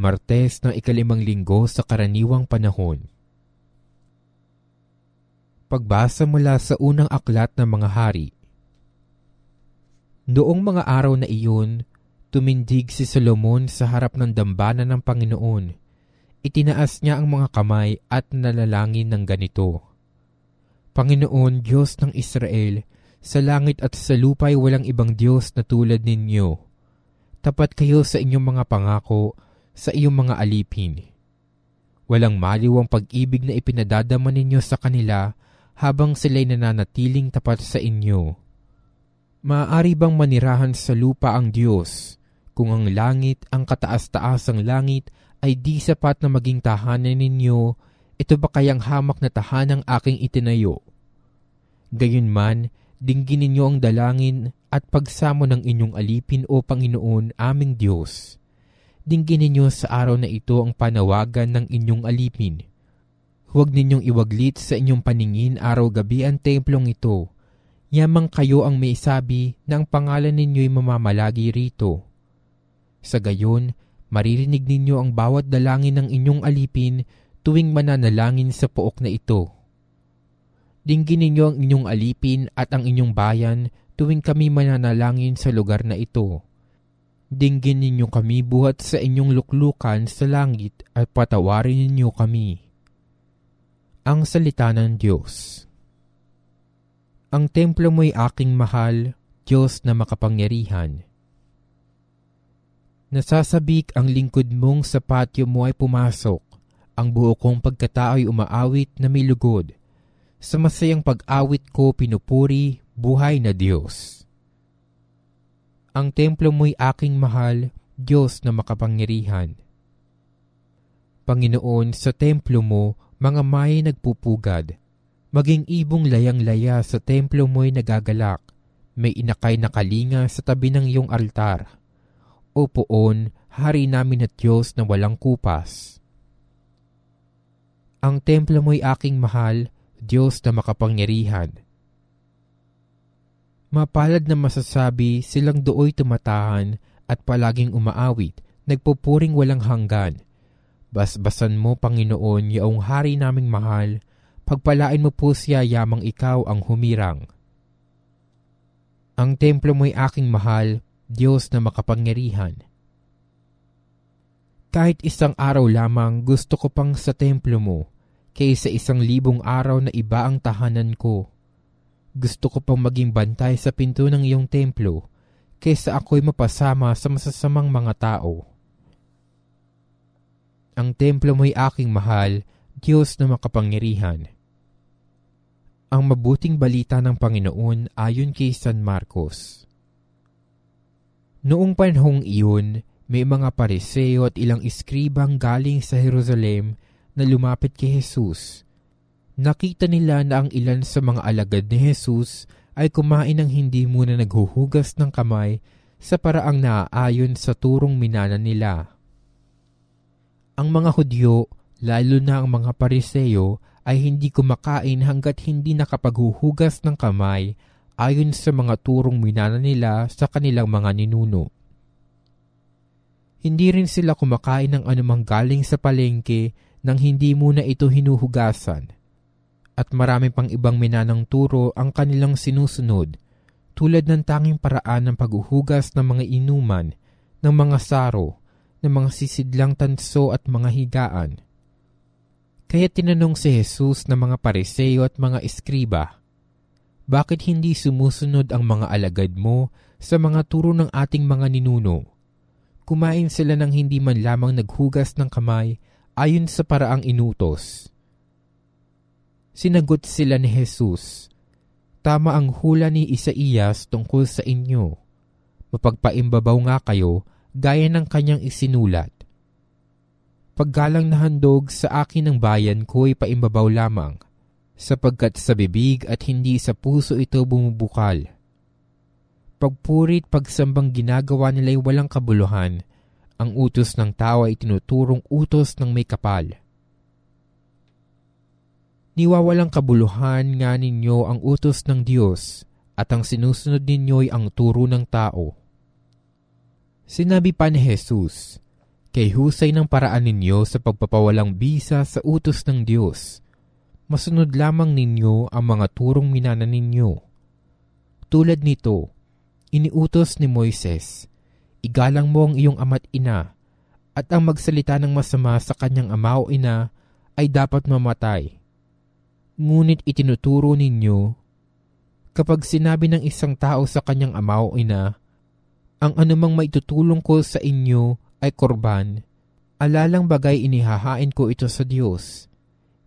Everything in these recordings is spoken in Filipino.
Martes ng ikalimang linggo sa karaniwang panahon. Pagbasa mula sa unang aklat ng mga hari. Noong mga araw na iyon, tumindig si Solomon sa harap ng dambana ng Panginoon. Itinaas niya ang mga kamay at nalalangin ng ganito. Panginoon, Diyos ng Israel, sa langit at sa lupa'y walang ibang Diyos na tulad ninyo. Tapat kayo sa inyong mga pangako, sa iyong mga alipin. Walang maliw ang pag-ibig na ipinadadama ninyo sa kanila habang sila'y nananatiling tapat sa inyo. Maaari bang manirahan sa lupa ang Diyos kung ang langit, ang kataas-taasang langit ay di sapat na maging tahanan ninyo, ito ba kayang hamak na tahanang aking itinayo? Gayunman, dinggin ninyo ang dalangin at pagsamo ng inyong alipin o Panginoon aming Diyos dinggin ninyo sa araw na ito ang panawagan ng inyong alipin. Huwag ninyong iwaglit sa inyong paningin araw-gabi ang templong ito. Yamang kayo ang may sabi na ang pangalan ninyo'y mamamalagi rito. Sa gayon, maririnig ninyo ang bawat dalangin ng inyong alipin tuwing mananalangin sa pook na ito. Dinggin ninyo ang inyong alipin at ang inyong bayan tuwing kami mananalangin sa lugar na ito Dinggin ninyo kami buhat sa inyong luklukan sa langit at patawarin ninyo kami. Ang Salita ng Diyos Ang templo mo'y aking mahal, Diyos na makapangyarihan. Nasasabik ang lingkod mong sa patio mo ay pumasok, ang buo kong pagkatao ay umaawit na may lugod. Sa masayang pag-awit ko pinupuri, buhay na Diyos. Ang templo mo'y aking mahal, Diyos na makapangyarihan. Panginoon, sa templo mo, mga may nagpupugad. Maging ibong layang-laya sa templo mo'y nagagalak. May inakay na kalinga sa tabi ng iyong altar. O poon, hari namin at Diyos na walang kupas. Ang templo mo'y aking mahal, Diyos na makapangyarihan Mapalad na masasabi silang dooy tumatahan at palaging umaawit, nagpupuring walang hanggan. Basbasan mo, Panginoon, yaong hari naming mahal, pagpalain mo po siya yamang ikaw ang humirang. Ang templo mo'y aking mahal, Diyos na makapangyarihan. Kahit isang araw lamang gusto ko pang sa templo mo, kaysa isang libong araw na iba ang tahanan ko gusto ko pang maging bantay sa pinto ng iyong templo kaysa ako'y mapasama sa masasamang mga tao. Ang templo mo'y aking mahal, Diyos na makapangyarihan. Ang mabuting balita ng Panginoon ayon kay San Marcos. Noong panahong iyon, may mga pariseo at ilang iskribang galing sa Jerusalem na lumapit kay Jesus Nakita nila na ang ilan sa mga alagad ni Jesus ay kumain ng hindi muna naghuhugas ng kamay sa paraang naaayon sa turong minana nila. Ang mga Hudyo, lalo na ang mga Pariseo, ay hindi kumakain hanggat hindi nakapaghuhugas ng kamay ayon sa mga turong minana nila sa kanilang mga ninuno. Hindi rin sila kumakain ng anumang galing sa palengke nang hindi muna ito hinuhugasan at marami pang ibang minanang turo ang kanilang sinusunod tulad ng tanging paraan ng paghuhugas ng mga inuman, ng mga saro, ng mga sisidlang tanso at mga higaan. Kaya tinanong si Jesus ng mga pariseo at mga eskriba, Bakit hindi sumusunod ang mga alagad mo sa mga turo ng ating mga ninuno? Kumain sila ng hindi man lamang naghugas ng kamay ayon sa paraang inutos. Sinagot sila ni Jesus, Tama ang hula ni Isaías tungkol sa inyo. Mapagpaimbabaw nga kayo gaya ng kanyang isinulat. Paggalang na handog sa akin ng bayan ko'y paimbabaw lamang, sapagkat sa bibig at hindi sa puso ito bumubukal. Pagpurit pagsambang ginagawa nila'y walang kabuluhan, ang utos ng tao ay tinuturong utos ng may kapal Niwawalang kabuluhan nga ninyo ang utos ng Diyos at ang sinusunod ninyo'y ang turo ng tao. Sinabi pa ni Jesus, Kay husay ng paraan ninyo sa pagpapawalang bisa sa utos ng Diyos. Masunod lamang ninyo ang mga turong minana ninyo. Tulad nito, iniutos ni Moises, igalang mo ang iyong ama't ina, at ang magsalita ng masama sa kanyang ama o ina ay dapat mamatay. Ngunit itinuturo ninyo, kapag sinabi ng isang tao sa kanyang ama o ina, ang anumang maitutulong ko sa inyo ay korban, alalang bagay inihahain ko ito sa Diyos.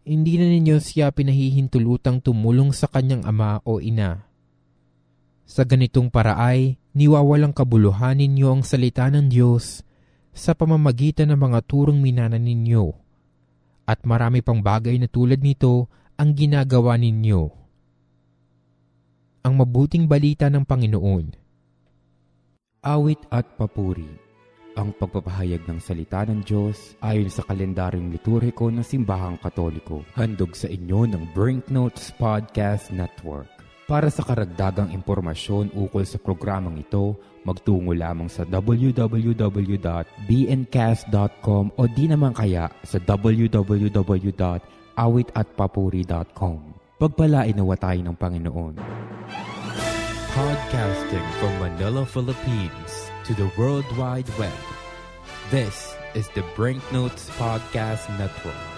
Hindi na ninyo siya pinahihintulutang tumulong sa kanyang ama o ina. Sa ganitong paraay, niwawalang kabuluhan ninyo ang salita ng Diyos sa pamamagitan ng mga turong minana ninyo. At marami pang bagay na tulad nito ang ginagawa ninyo. Ang mabuting balita ng Panginoon. Awit at papuri ang pagpapahayag ng salita ng Diyos ayon sa kalendaryong liturhiko ng Simbahang Katoliko. Handog sa inyo ng Brinknotes Podcast Network. Para sa karagdagang impormasyon ukol sa programang ito, magtungo lamang sa www.bncast.com o di naman kaya sa www.awitatpapuri.com. Pagpalain nawa tayo ng Panginoon. Podcasting from Manila, Philippines to the World Wide Web. This is the Brinknotes Podcast Network.